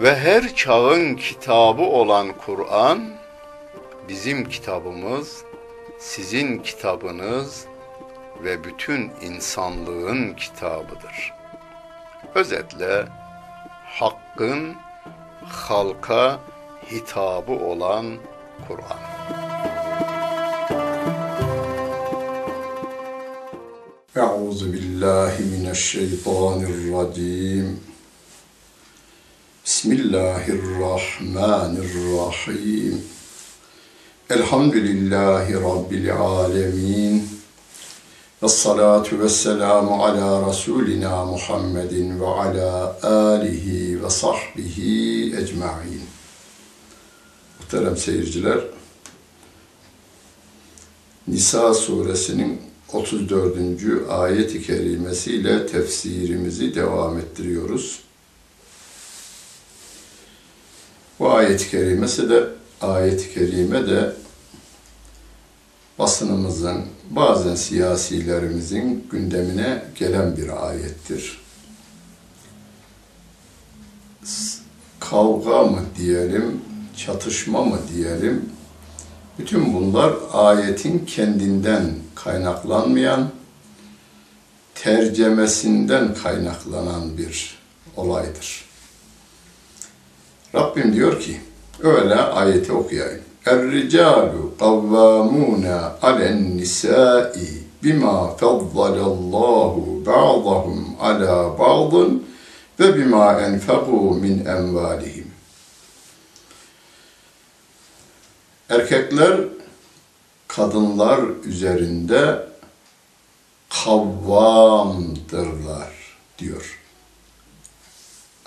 ve her çağın kitabı olan Kur'an bizim kitabımız, sizin kitabınız ve bütün insanlığın kitabıdır. Özetle hakkın halka hitabı olan Kur'an. Euzu billahi mineşşeytanirracim. Bismillahirrahmanirrahim. Elhamdülillahi Rabbil alemin. Ve salatu ve selamu ala Resulina Muhammedin ve ala alihi ve sahbihi ecma'in. Muhterem seyirciler, Nisa suresinin 34. ayet-i kerimesiyle tefsirimizi devam ettiriyoruz. Bu ayet-i kerimesi de ayet-i kerime de basınımızın, bazen siyasilerimizin gündemine gelen bir ayettir. Kavga mı diyelim, çatışma mı diyelim, bütün bunlar ayetin kendinden kaynaklanmayan, tercemesinden kaynaklanan bir olaydır. Rabbim diyor ki, öyle ayeti okuyayım. Er-ricalu kavvamuna alen nisai bima faddalallahu ba'dahum ala ba'dın ve bima enfeku min envalihim. Erkekler kadınlar üzerinde kavvamdırlar diyor.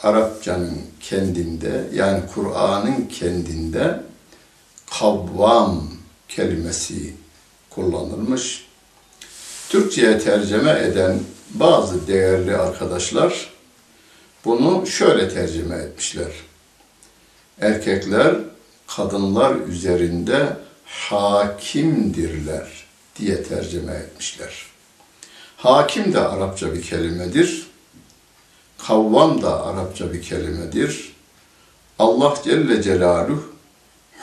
Arapçanın kendinde yani Kur'an'ın kendinde kavvam kelimesi kullanılmış. Türkçe'ye tercüme eden bazı değerli arkadaşlar bunu şöyle tercüme etmişler. Erkekler kadınlar üzerinde hakimdirler diye tercüme etmişler. Hakim de Arapça bir kelimedir. Kavvam da Arapça bir kelimedir. Allah Celle Celaluhu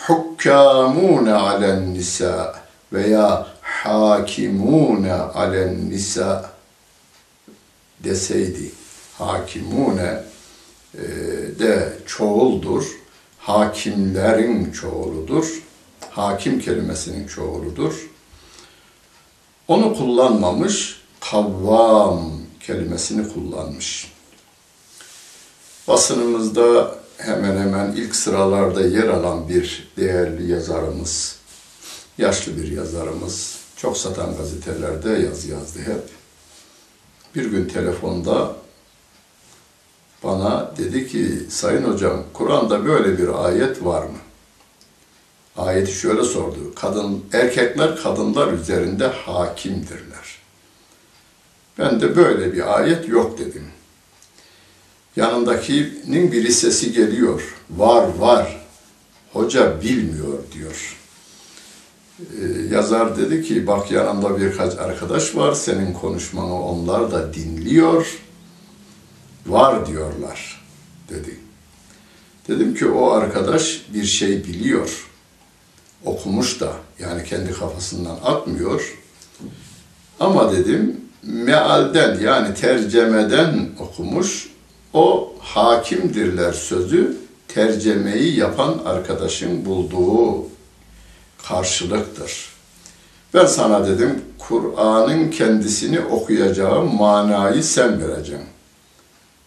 hukkamune alen nisa veya hakimune alen nisa deseydi hakimune e, de çoğuldur. Hakimlerin çoğuludur. Hakim kelimesinin çoğuludur. Onu kullanmamış, kavvam kelimesini kullanmış. Basınımızda hemen hemen ilk sıralarda yer alan bir değerli yazarımız, yaşlı bir yazarımız, çok satan gazetelerde yazı yazdı hep. Bir gün telefonda bana dedi ki, Sayın Hocam, Kur'an'da böyle bir ayet var mı? Ayeti şöyle sordu. Kadın, erkekler kadınlar üzerinde hakimdirler. Ben de böyle bir ayet yok dedim. Yanındakinin biri sesi geliyor. Var var. Hoca bilmiyor diyor. Ee, yazar dedi ki bak yanımda birkaç arkadaş var. Senin konuşmanı onlar da dinliyor. Var diyorlar dedi. Dedim ki o arkadaş bir şey biliyor. Okumuş da yani kendi kafasından atmıyor. Ama dedim mealden yani tercemeden okumuş o hakimdirler sözü tercemeyi yapan arkadaşın bulduğu karşılıktır. Ben sana dedim Kur'an'ın kendisini okuyacağım manayı sen vereceksin.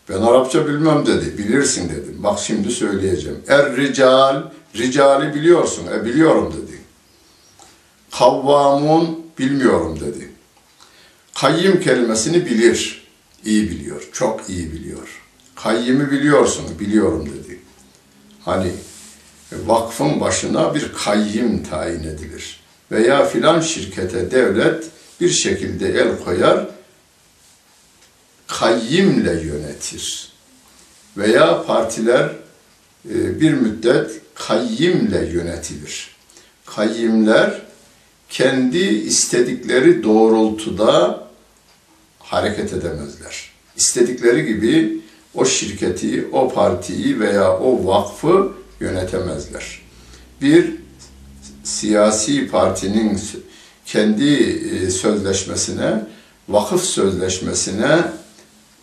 Ben Arapça bilmem dedi. Bilirsin dedim. Bak şimdi söyleyeceğim. Er rical, ricali biliyorsun. E biliyorum dedi. Kavvamun bilmiyorum dedi. Kayyim kelimesini bilir. İyi biliyor. Çok iyi biliyor. Kayyimi biliyorsun. Biliyorum dedi. Hani vakfın başına bir kayyim tayin edilir. Veya filan şirkete devlet bir şekilde el koyar, kayyimle yönetir. Veya partiler e, bir müddet kayyimle yönetilir. Kayyimler kendi istedikleri doğrultuda hareket edemezler. İstedikleri gibi o şirketi, o partiyi veya o vakfı yönetemezler. Bir siyasi partinin kendi e, sözleşmesine, vakıf sözleşmesine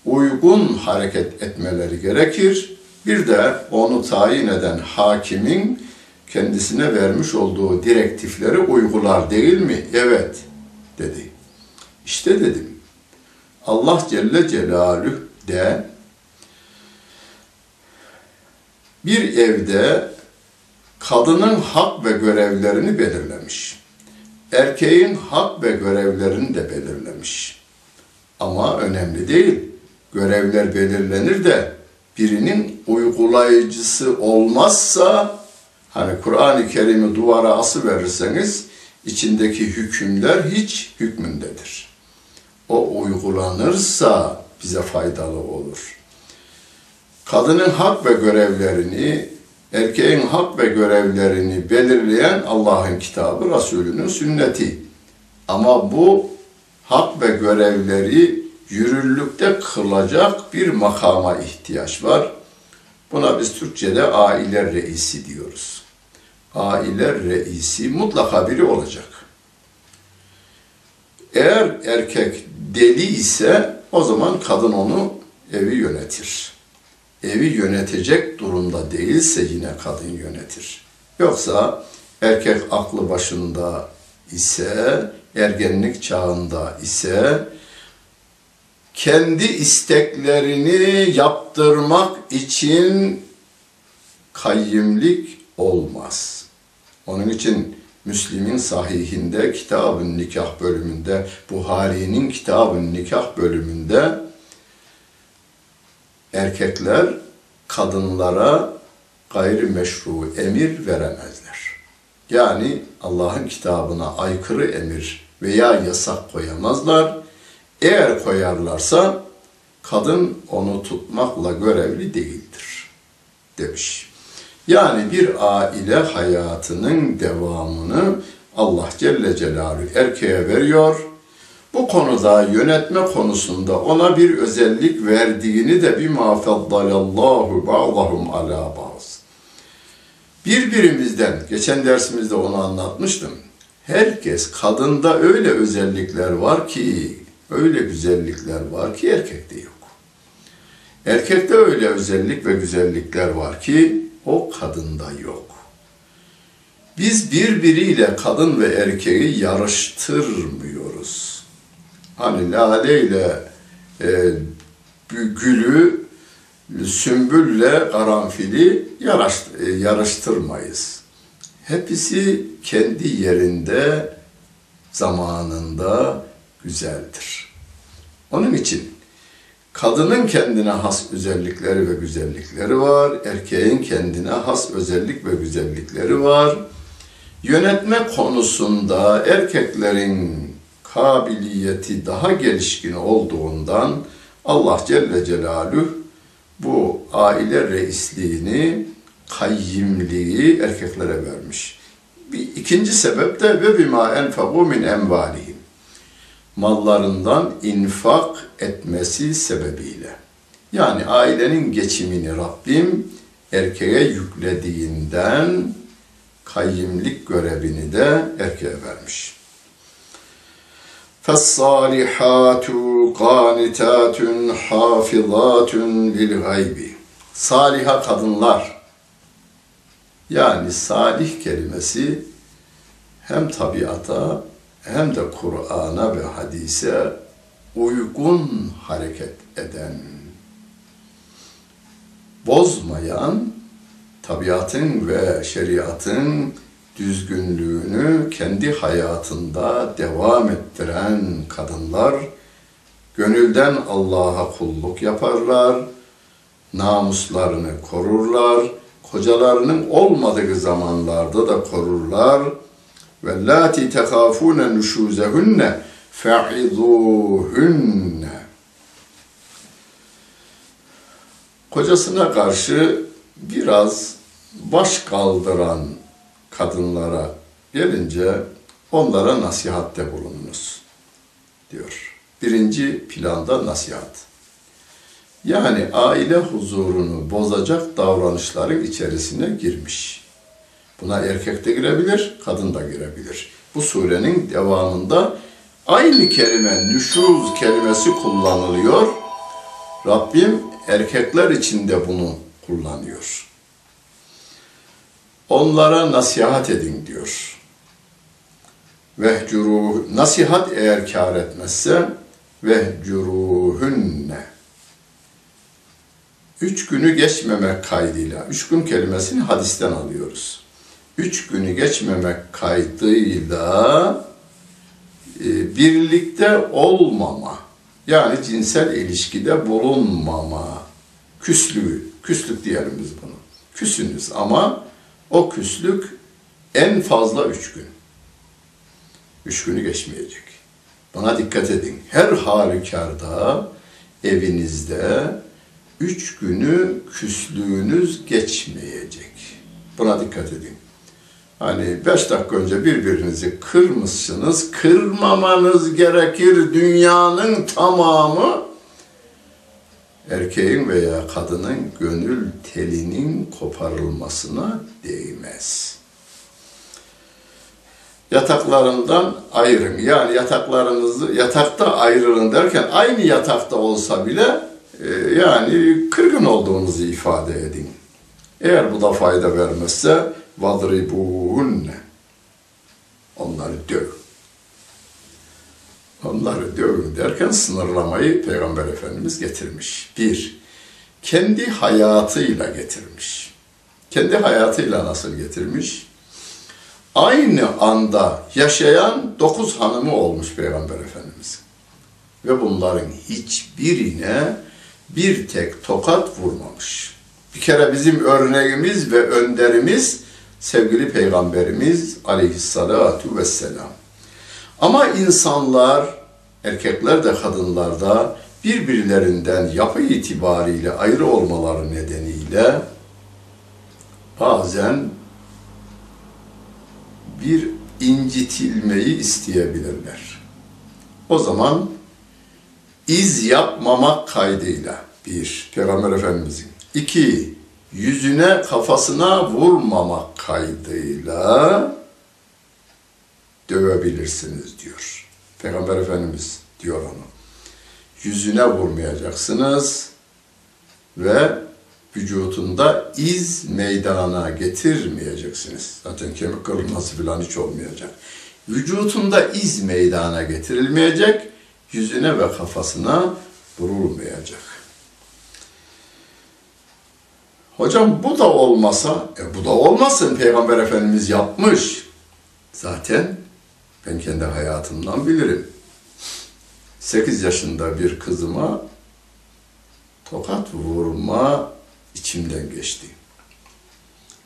uygun hareket etmeleri gerekir. Bir de onu tayin eden hakimin kendisine vermiş olduğu direktifleri uygular değil mi? Evet dedi. İşte dedim. Allah Celle Celaluhu de bir evde kadının hak ve görevlerini belirlemiş. Erkeğin hak ve görevlerini de belirlemiş. Ama önemli değil. Görevler belirlenir de birinin uygulayıcısı olmazsa hani Kur'an-ı Kerim'i duvara ası verirseniz içindeki hükümler hiç hükmündedir. O uygulanırsa bize faydalı olur kadının hak ve görevlerini, erkeğin hak ve görevlerini belirleyen Allah'ın kitabı, Resulünün sünneti. Ama bu hak ve görevleri yürürlükte kılacak bir makama ihtiyaç var. Buna biz Türkçe'de aile reisi diyoruz. Aile reisi mutlaka biri olacak. Eğer erkek deli ise o zaman kadın onu evi yönetir evi yönetecek durumda değilse yine kadın yönetir. Yoksa erkek aklı başında ise, ergenlik çağında ise kendi isteklerini yaptırmak için kayyimlik olmaz. Onun için Müslim'in sahihinde kitabın nikah bölümünde, Buhari'nin kitabın nikah bölümünde erkekler kadınlara gayrimeşru emir veremezler. Yani Allah'ın kitabına aykırı emir veya yasak koyamazlar. Eğer koyarlarsa kadın onu tutmakla görevli değildir demiş. Yani bir aile hayatının devamını Allah Celle Celaluhu erkeğe veriyor bu konuda yönetme konusunda ona bir özellik verdiğini de bir mafaddalallahu ba'dahum ala ba'z. Birbirimizden, geçen dersimizde onu anlatmıştım. Herkes, kadında öyle özellikler var ki, öyle güzellikler var ki erkekte yok. Erkekte öyle özellik ve güzellikler var ki o kadında yok. Biz birbiriyle kadın ve erkeği yarıştırmıyoruz hani lale ile e, gülü sümbülle karanfili yaraş- e, yarıştırmayız. Hepsi kendi yerinde, zamanında güzeldir. Onun için kadının kendine has özellikleri ve güzellikleri var, erkeğin kendine has özellik ve güzellikleri var. Yönetme konusunda erkeklerin kabiliyeti daha gelişkin olduğundan Allah Celle Celaluhu bu aile reisliğini, kayyimliği erkeklere vermiş. Bir ikinci sebep de ve bima enfegu min envalihim. Mallarından infak etmesi sebebiyle. Yani ailenin geçimini Rabbim erkeğe yüklediğinden kayyimlik görevini de erkeğe vermiş. فَالصَّالِحَاتُ قَانِتَاتٌ حَافِظَاتٌ لِلْغَيْبِ Saliha kadınlar, yani salih kelimesi hem tabiata hem de Kur'an'a ve hadise uygun hareket eden, bozmayan, tabiatın ve şeriatın düzgünlüğünü kendi hayatında devam ettiren kadınlar, gönülden Allah'a kulluk yaparlar, namuslarını korurlar, kocalarının olmadığı zamanlarda da korurlar. Ve lati tekafune nuşuzehunne fe'izuhunne. Kocasına karşı biraz baş kaldıran kadınlara gelince onlara nasihatte bulununuz diyor. Birinci planda nasihat. Yani aile huzurunu bozacak davranışların içerisine girmiş. Buna erkek de girebilir, kadın da girebilir. Bu surenin devamında aynı kelime, nüşuz kelimesi kullanılıyor. Rabbim erkekler için de bunu kullanıyor. Onlara nasihat edin diyor. Vehcuru nasihat eğer kar etmezse vehcuruhunne Üç günü geçmemek kaydıyla, üç gün kelimesini hadisten alıyoruz. Üç günü geçmemek kaydıyla e, birlikte olmama, yani cinsel ilişkide bulunmama, küslüğü, küslük diyelim biz bunu. Küsünüz ama o küslük en fazla üç gün. Üç günü geçmeyecek. Buna dikkat edin. Her halükarda evinizde üç günü küslüğünüz geçmeyecek. Buna dikkat edin. Hani beş dakika önce birbirinizi kırmışsınız, kırmamanız gerekir dünyanın tamamı erkeğin veya kadının gönül telinin koparılmasına değmez. Yataklarından ayırın. Yani yataklarınızı yatakta ayrılın derken aynı yatakta olsa bile e, yani kırgın olduğunuzu ifade edin. Eğer bu da fayda vermezse vadribuhunne onları döv. Onları dövün derken sınırlamayı Peygamber Efendimiz getirmiş. Bir, kendi hayatıyla getirmiş. Kendi hayatıyla nasıl getirmiş? Aynı anda yaşayan dokuz hanımı olmuş Peygamber Efendimiz. Ve bunların hiçbirine bir tek tokat vurmamış. Bir kere bizim örneğimiz ve önderimiz sevgili Peygamberimiz aleyhissalatu vesselam. Ama insanlar, erkekler de kadınlar da birbirlerinden yapı itibariyle ayrı olmaları nedeniyle bazen bir incitilmeyi isteyebilirler. O zaman iz yapmamak kaydıyla bir, Peygamber Efendimizin. iki yüzüne kafasına vurmamak kaydıyla dövebilirsiniz diyor. Peygamber Efendimiz diyor onu. Yüzüne vurmayacaksınız ve vücutunda iz meydana getirmeyeceksiniz. Zaten kemik kırılması falan hiç olmayacak. Vücutunda iz meydana getirilmeyecek, yüzüne ve kafasına vurulmayacak. Hocam bu da olmasa, e bu da olmasın Peygamber Efendimiz yapmış. Zaten ben kendi hayatımdan bilirim. 8 yaşında bir kızıma tokat vurma içimden geçti.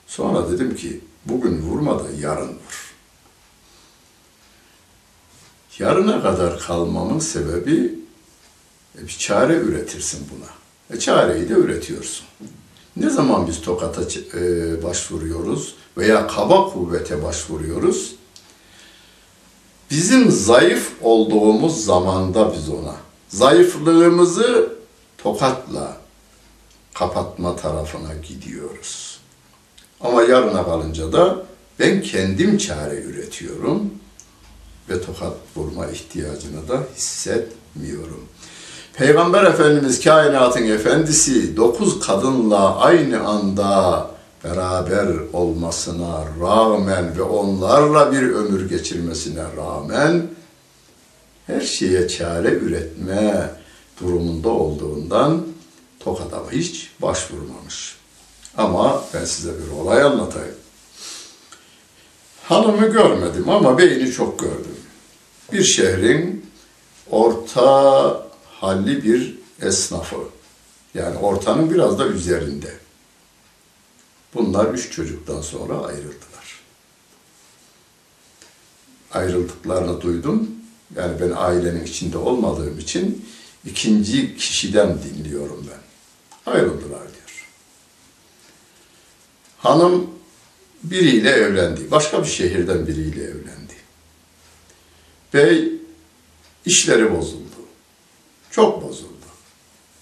Sonra dedim ki bugün vurma da yarın vur. Yarına kadar kalmamın sebebi e, bir çare üretirsin buna. E, çareyi de üretiyorsun. Ne zaman biz tokata e, başvuruyoruz veya kaba kuvvete başvuruyoruz? Bizim zayıf olduğumuz zamanda biz ona zayıflığımızı tokatla kapatma tarafına gidiyoruz. Ama yarına kalınca da ben kendim çare üretiyorum ve tokat vurma ihtiyacını da hissetmiyorum. Peygamber Efendimiz kainatın efendisi dokuz kadınla aynı anda beraber olmasına rağmen ve onlarla bir ömür geçirmesine rağmen her şeye çare üretme durumunda olduğundan tokada hiç başvurmamış. Ama ben size bir olay anlatayım. Hanımı görmedim ama beyni çok gördüm. Bir şehrin orta halli bir esnafı. Yani ortanın biraz da üzerinde. Bunlar üç çocuktan sonra ayrıldılar. Ayrıldıklarını duydum. Yani ben ailenin içinde olmadığım için ikinci kişiden dinliyorum ben. Ayrıldılar diyor. Hanım biriyle evlendi. Başka bir şehirden biriyle evlendi. Bey işleri bozuldu. Çok bozuldu.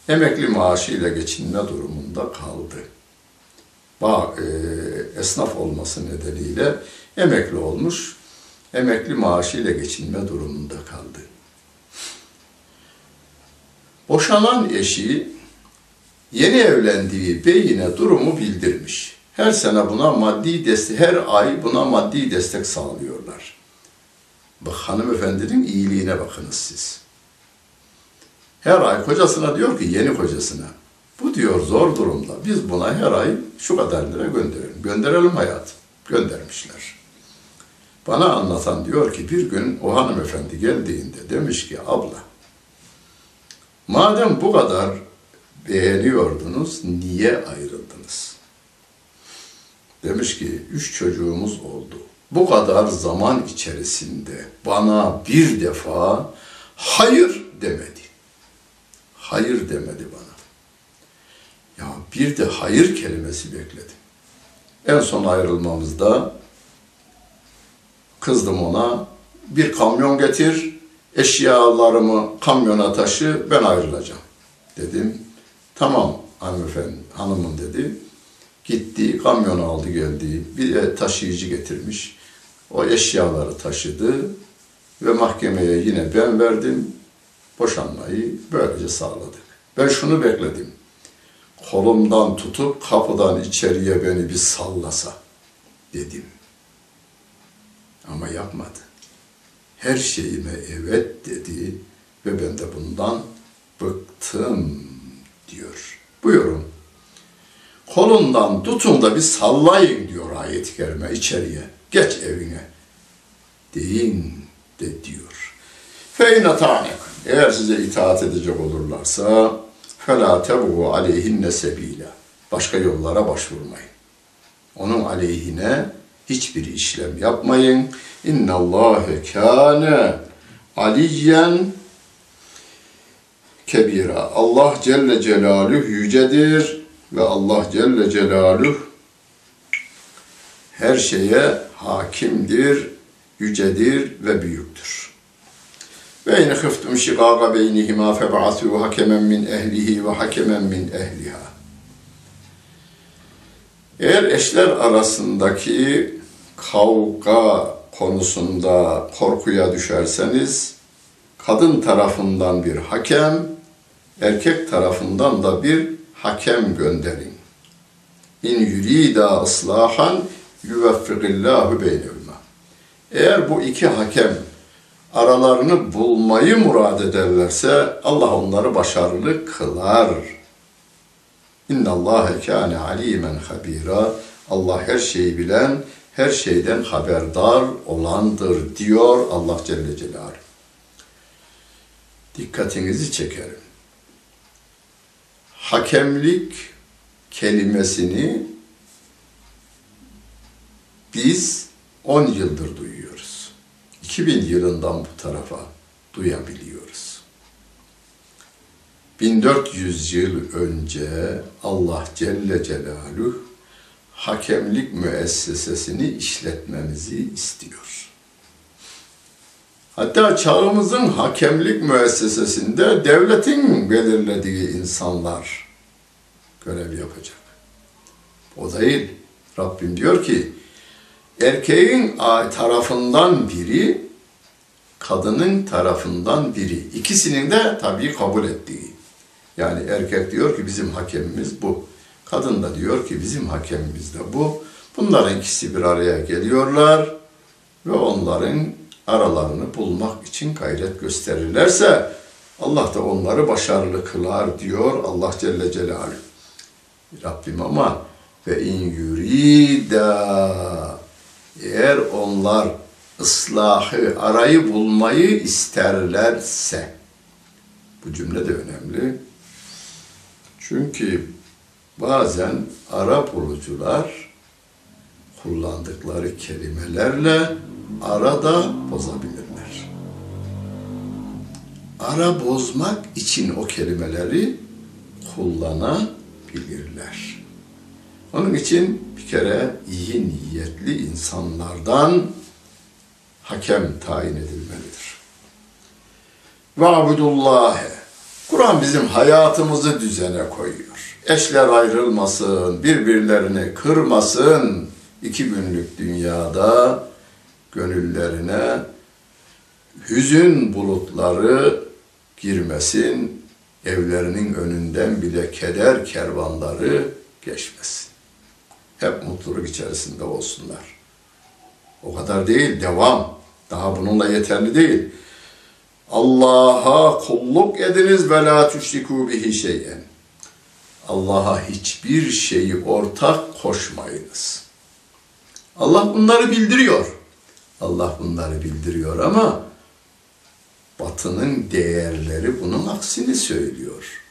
Emekli maaşıyla geçinme durumunda kaldı. Ba e, esnaf olması nedeniyle emekli olmuş, emekli maaşıyla geçinme durumunda kaldı. Boşanan eşi yeni evlendiği beyine durumu bildirmiş. Her sene buna maddi destek, her ay buna maddi destek sağlıyorlar. Bak hanımefendinin iyiliğine bakınız siz. Her ay kocasına diyor ki yeni kocasına. Bu diyor zor durumda. Biz buna her ay şu kadar lira gönderelim. Gönderelim hayatım. Göndermişler. Bana anlatan diyor ki bir gün o hanımefendi geldiğinde demiş ki abla madem bu kadar beğeniyordunuz niye ayrıldınız? Demiş ki üç çocuğumuz oldu. Bu kadar zaman içerisinde bana bir defa hayır demedi. Hayır demedi bana. Ya bir de hayır kelimesi bekledim. En son ayrılmamızda kızdım ona bir kamyon getir, eşyalarımı kamyona taşı, ben ayrılacağım dedim. Tamam hanımefendi, hanımım dedi. Gitti, kamyonu aldı geldi. Bir de taşıyıcı getirmiş. O eşyaları taşıdı ve mahkemeye yine ben verdim. Boşanmayı böylece sağladık. Ben şunu bekledim. Kolumdan tutup kapıdan içeriye beni bir sallasa dedim. Ama yapmadı. Her şeyime evet dedi ve ben de bundan bıktım diyor. Buyurun. Kolundan tutun da bir sallayın diyor ayet-i kerime içeriye. Geç evine. Deyin de diyor. Feyne tanek. Eğer size itaat edecek olurlarsa فَلَا تَبُغُ عَلَيْهِنَّ سَب۪يلًا Başka yollara başvurmayın. Onun aleyhine hiçbir işlem yapmayın. İnna Allahe kâne aliyen kebira. Allah Celle Celaluhu yücedir ve Allah Celle Celaluhu her şeye hakimdir, yücedir ve büyüktür. Ve in khiftum shiqaqa beynihima feb'asu hakemen min ehlihi ve hakemen min ehliha. Eğer eşler arasındaki kavga konusunda korkuya düşerseniz kadın tarafından bir hakem, erkek tarafından da bir hakem gönderin. İn yurida ıslahan yuveffikillahu beynehuma. Eğer bu iki hakem aralarını bulmayı murad ederlerse Allah onları başarılı kılar İnna Allah kâne alimen habira. Allah her şeyi bilen, her şeyden haberdar olandır diyor Allah Celle Celaluhu. Dikkatinizi çekerim. Hakemlik kelimesini biz 10 yıldır duyuyoruz. 2000 yılından bu tarafa duyabiliyoruz. 1400 yıl önce Allah Celle Celaluhu hakemlik müessesesini işletmemizi istiyor. Hatta çağımızın hakemlik müessesesinde devletin belirlediği insanlar görev yapacak. O değil. Rabbim diyor ki erkeğin tarafından biri kadının tarafından biri. İkisinin de tabii kabul ettiği. Yani erkek diyor ki bizim hakemimiz bu. Kadın da diyor ki bizim hakemimiz de bu. Bunların ikisi bir araya geliyorlar ve onların aralarını bulmak için gayret gösterirlerse Allah da onları başarılı kılar diyor Allah Celle Celaluhu. Rabbim ama ve in yurida eğer onlar ıslahı, arayı bulmayı isterlerse bu cümle de önemli. Çünkü bazen ara bulucular kullandıkları kelimelerle arada bozabilirler. Ara bozmak için o kelimeleri kullanabilirler. Onun için bir kere iyi niyetli insanlardan hakem tayin edilmelidir. Ve abudullâhe. Kur'an bizim hayatımızı düzene koyuyor. Eşler ayrılmasın, birbirlerini kırmasın. İki günlük dünyada gönüllerine hüzün bulutları girmesin, evlerinin önünden bile keder kervanları geçmesin. Hep mutluluk içerisinde olsunlar. O kadar değil, devam. Daha bununla yeterli değil. Allah'a kulluk ediniz ve la tüşriku bihi şeyen. Allah'a hiçbir şeyi ortak koşmayınız. Allah bunları bildiriyor. Allah bunları bildiriyor ama batının değerleri bunun aksini söylüyor.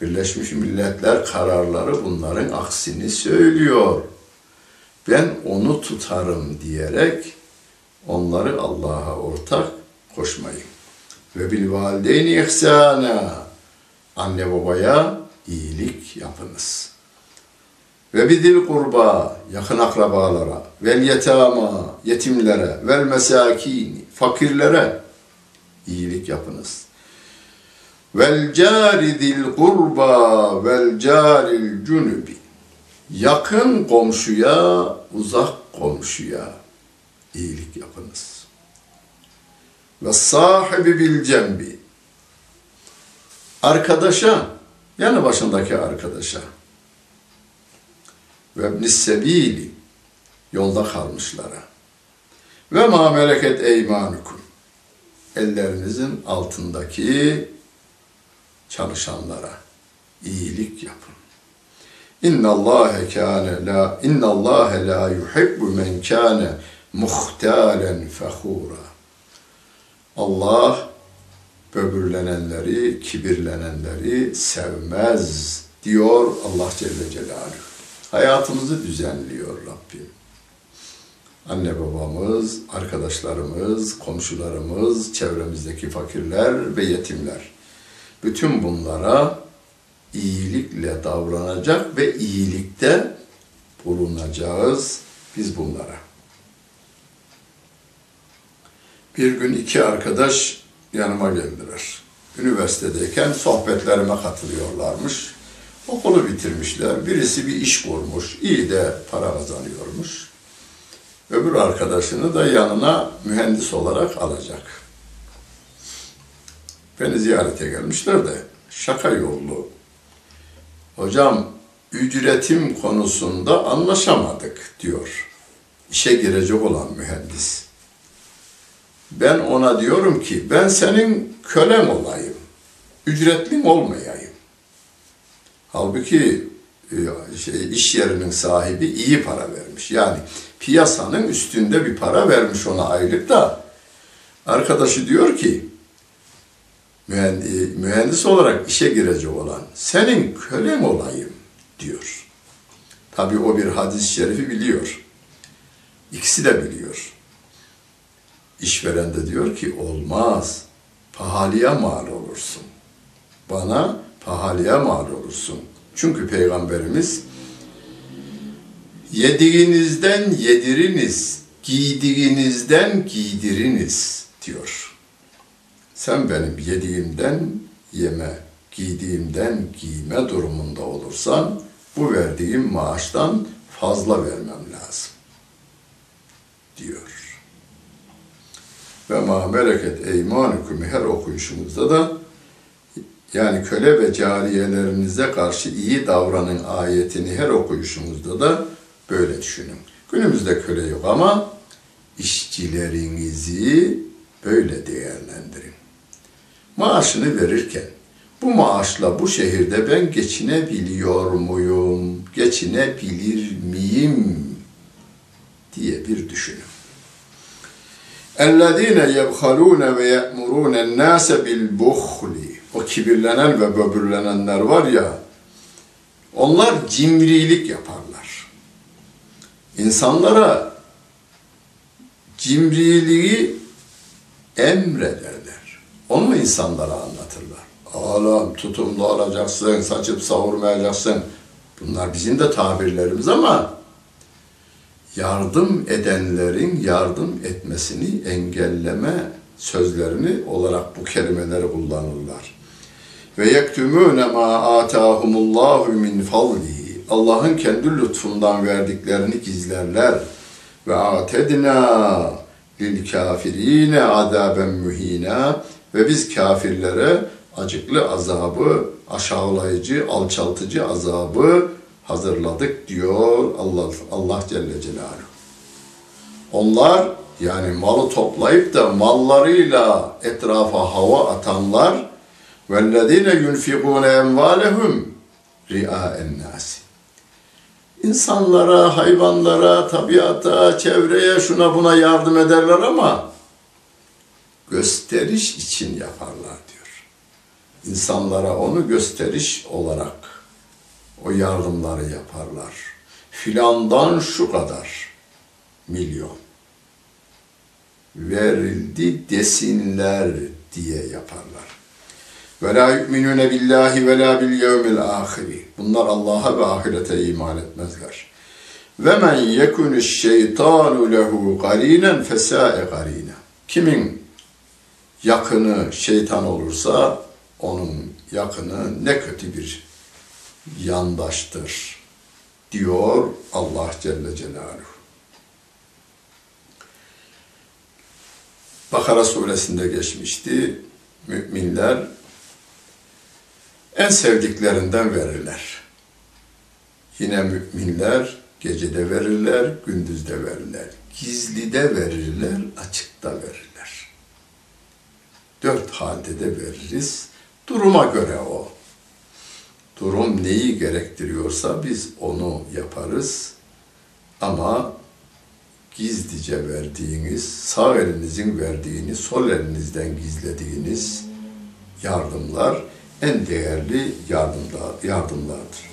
Birleşmiş Milletler kararları bunların aksini söylüyor. Ben onu tutarım diyerek onları Allah'a ortak koşmayın. Ve bil valideyni ihsana anne babaya iyilik yapınız. Ve bidil kurba yakın akrabalara, vel yetama yetimlere, vel mesakini fakirlere iyilik yapınız. Vel cari dil kurba vel caril cunubi. Yakın komşuya, uzak komşuya iyilik yapınız. Ve sahibi bil cembi. Arkadaşa, yanı başındaki arkadaşa. Ve ibnis yolda kalmışlara. Ve ma meleket eymanukum. Ellerinizin altındaki çalışanlara iyilik yapın. İnna Allah kâne la inna Allah la yuhibbu men kâne muhtalen fehura. Allah böbürlenenleri, kibirlenenleri sevmez diyor Allah Celle Celaluhu. Hayatımızı düzenliyor Rabbim. Anne babamız, arkadaşlarımız, komşularımız, çevremizdeki fakirler ve yetimler. Bütün bunlara iyilikle davranacak ve iyilikte bulunacağız biz bunlara. Bir gün iki arkadaş yanıma geldiler. Üniversitedeyken sohbetlerime katılıyorlarmış. Okulu bitirmişler. Birisi bir iş kurmuş. iyi de para kazanıyormuş. Öbür arkadaşını da yanına mühendis olarak alacak. Beni ziyarete gelmişler de şaka yollu. Hocam ücretim konusunda anlaşamadık diyor. İşe girecek olan mühendis. Ben ona diyorum ki ben senin kölen olayım. Ücretlim olmayayım. Halbuki e, şey, iş yerinin sahibi iyi para vermiş. Yani piyasanın üstünde bir para vermiş ona aylık da. Arkadaşı diyor ki mühendis, mühendis olarak işe girecek olan senin kölen olayım diyor. Tabi o bir hadis-i şerifi biliyor. İkisi de biliyor. İşveren de diyor ki olmaz. Pahalıya mal olursun. Bana pahalıya mal olursun. Çünkü Peygamberimiz yediğinizden yediriniz, giydiğinizden giydiriniz diyor. Sen benim yediğimden yeme, giydiğimden giyme durumunda olursan bu verdiğim maaştan fazla vermem lazım diyor. Ve ma meleket eymanukum her okuyuşumuzda da yani köle ve cariyelerinize karşı iyi davranın ayetini her okuyuşumuzda da böyle düşünün. Günümüzde köle yok ama işçilerinizi böyle değerlendirin Maaşını verirken bu maaşla bu şehirde ben geçinebiliyor muyum, geçinebilir miyim diye bir düşünün. اَلَّذ۪ينَ يَبْخَلُونَ وَيَأْمُرُونَ النَّاسَ بِالْبُخْلِ O kibirlenen ve böbürlenenler var ya, onlar cimrilik yaparlar. İnsanlara cimriliği emrederler. onu insanlara anlatırlar. Oğlum tutumlu olacaksın, saçıp savurmayacaksın. Bunlar bizim de tabirlerimiz ama yardım edenlerin yardım etmesini engelleme sözlerini olarak bu kelimeleri kullanırlar. Ve yektumune ma atahumullahu min fadlihi. Allah'ın kendi lütfundan verdiklerini gizlerler. Ve atedna lil kafirine azaben muhina ve biz kafirlere acıklı azabı, aşağılayıcı, alçaltıcı azabı hazırladık diyor Allah Allah Celle Celaluhu. Onlar yani malı toplayıp da mallarıyla etrafa hava atanlar vellezine yunfikune emvalehum ria'en nasi. İnsanlara, hayvanlara, tabiata, çevreye, şuna buna yardım ederler ama gösteriş için yaparlar diyor. İnsanlara onu gösteriş olarak o yardımları yaparlar. Filandan şu kadar milyon verildi desinler diye yaparlar. Ve la yu'minune billahi ve la bil yevmil ahiri. Bunlar Allah'a ve ahirete iman etmezler. Ve men yekunu şeytanu lehu qarinen fesa'e qarina. Kimin yakını şeytan olursa onun yakını ne kötü bir yandaştır diyor Allah Celle Celaluhu. Bakara suresinde geçmişti. Müminler en sevdiklerinden verirler. Yine müminler gecede verirler, gündüzde verirler. Gizlide verirler, açıkta verirler. Dört halde de veririz. Duruma göre o. Durum neyi gerektiriyorsa biz onu yaparız. Ama gizlice verdiğiniz, sağ elinizin verdiğini sol elinizden gizlediğiniz yardımlar en değerli yardımlar, yardımlardır.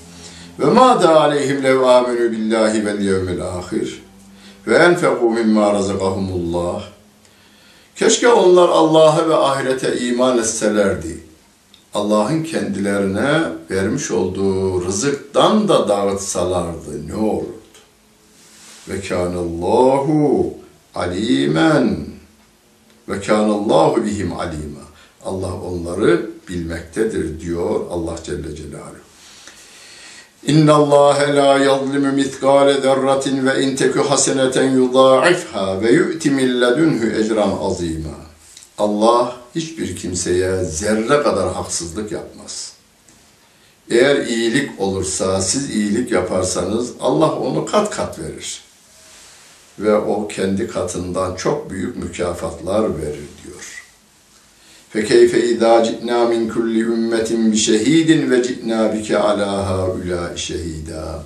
Ve ma da aleyhim lev amenu billahi vel yevmil ahir ve enfeku mimma razakahumullah. Keşke onlar Allah'a ve ahirete iman etselerdi. Allah'ın kendilerine vermiş olduğu rızıktan da dağıtsalardı ne olurdu? Ve kânallâhu alimen ve kânallâhu bihim alima. Allah onları bilmektedir diyor Allah Celle Celaluhu. La yazlimu miskale zerratin ve in teku haseneten yudâifha ve yu'ti min ledunhu ecran azîmâ. Allah hiçbir kimseye zerre kadar haksızlık yapmaz. Eğer iyilik olursa, siz iyilik yaparsanız Allah onu kat kat verir. Ve o kendi katından çok büyük mükafatlar verir. فَكَيْفَ اِذَا جِئْنَا مِنْ كُلِّ اُمَّةٍ بِشَهِيدٍ وَجِئْنَا بِكَ عَلَى هَؤُلَاءِ شَهِيدًا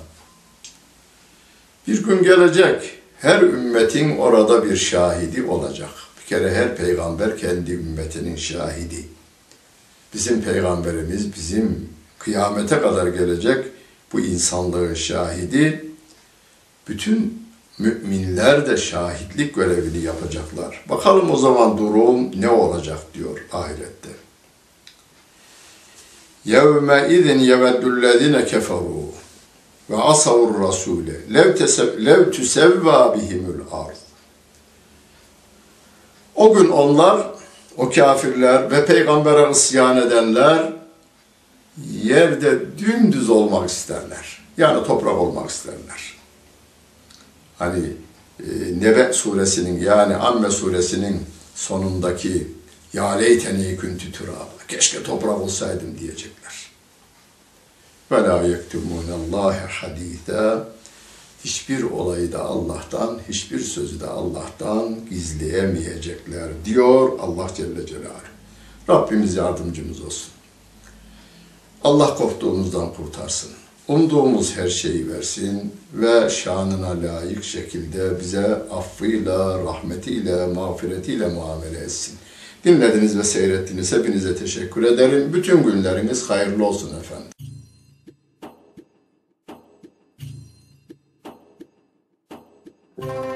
Bir gün gelecek, her ümmetin orada bir şahidi olacak. Bir kere her peygamber kendi ümmetinin şahidi. Bizim peygamberimiz bizim kıyamete kadar gelecek bu insanlığın şahidi. Bütün müminler de şahitlik görevini yapacaklar. Bakalım o zaman durum ne olacak diyor ahirette. يَوْمَ اِذٍ يَوَدُّ الَّذِينَ كَفَرُوا وَعَصَوُوا الرَّسُولَ لَوْ تُسَوَّى بِهِمُ الْأَرْضِ O gün onlar, o kafirler ve peygambere isyan edenler yerde dümdüz olmak isterler. Yani toprak olmak isterler. Hani e, Nebe suresinin yani Amme suresinin sonundaki Ya leyteni küntü turab. Keşke toprak olsaydım diyecekler. Ve la yektumûnallâhe hadîthâ. Hiçbir olayı da Allah'tan, hiçbir sözü de Allah'tan gizleyemeyecekler diyor Allah Celle Celaluhu. Rabbimiz yardımcımız olsun. Allah korktuğumuzdan kurtarsın. Umduğumuz her şeyi versin ve şanına layık şekilde bize affıyla, rahmetiyle, mağfiretiyle muamele etsin. Dinlediniz ve seyrettiniz. Hepinize teşekkür ederim. Bütün günleriniz hayırlı olsun efendim. Thank